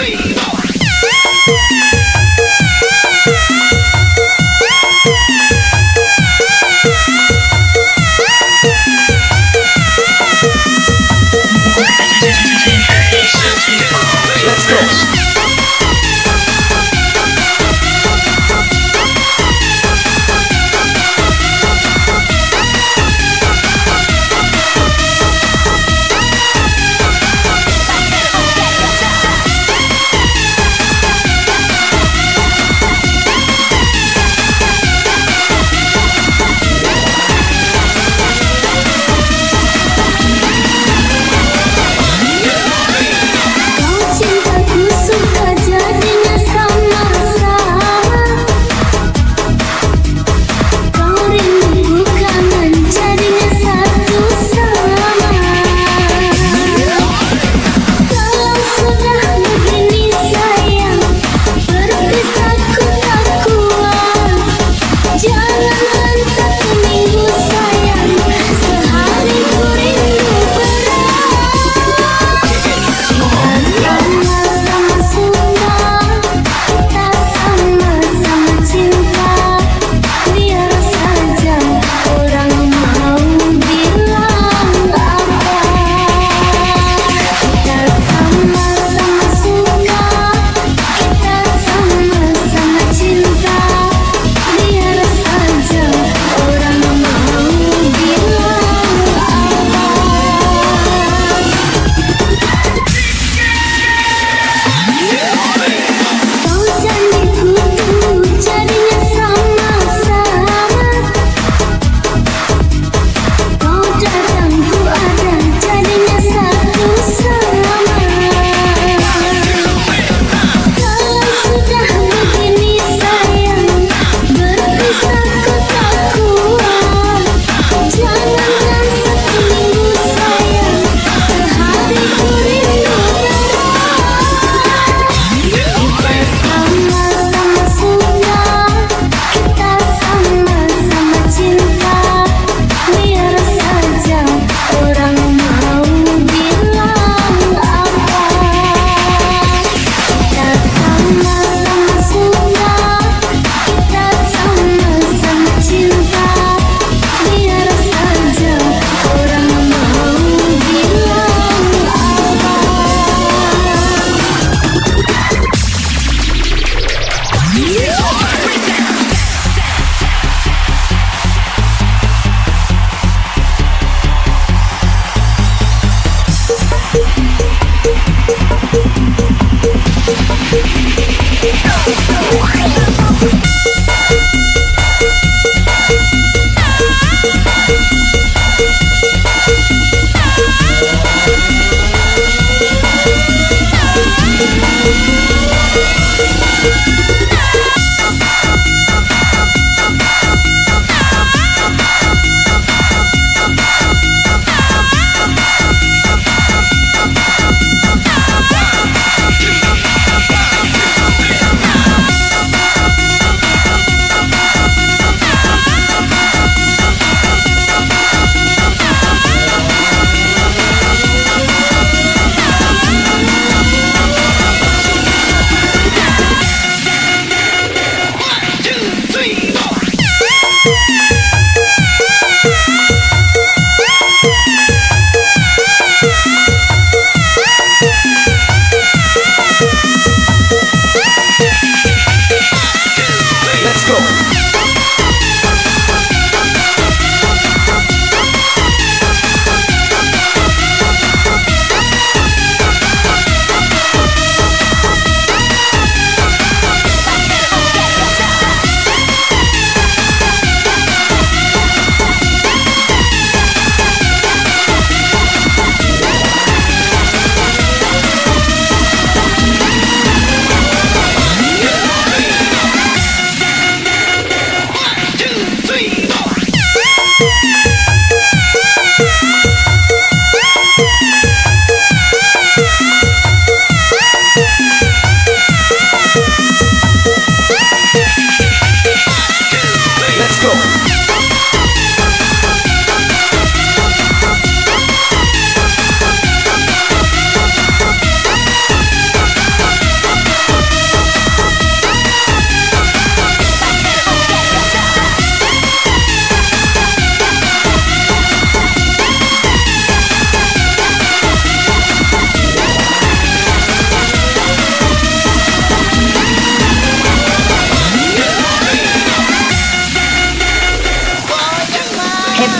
Vivo. Thank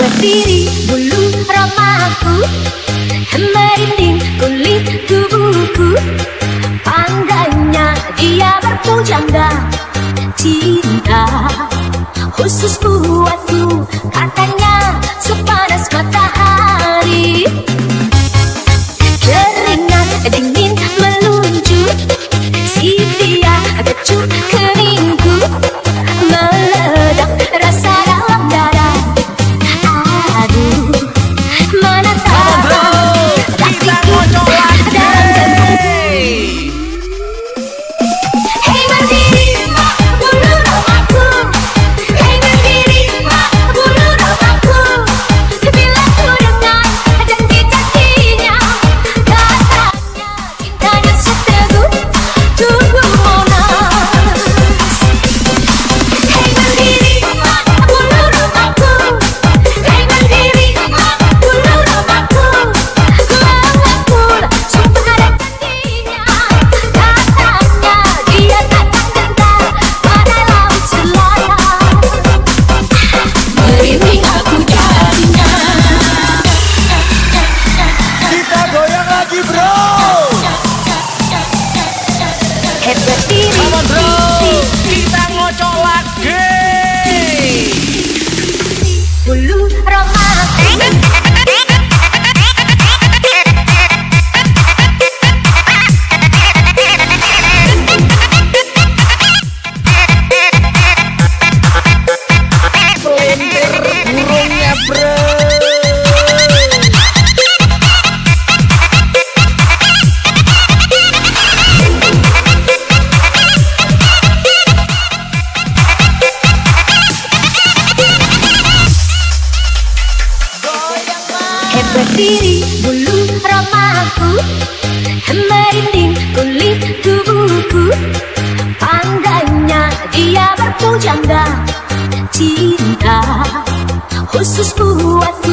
berdiri bulu romaku Merinding kulit tubuhku. Panggangnya dia berpujangga Cinta khusus buatku katanya merinding kulit tubuhku. Pandainya dia berpujangga. Cinta khusus buatku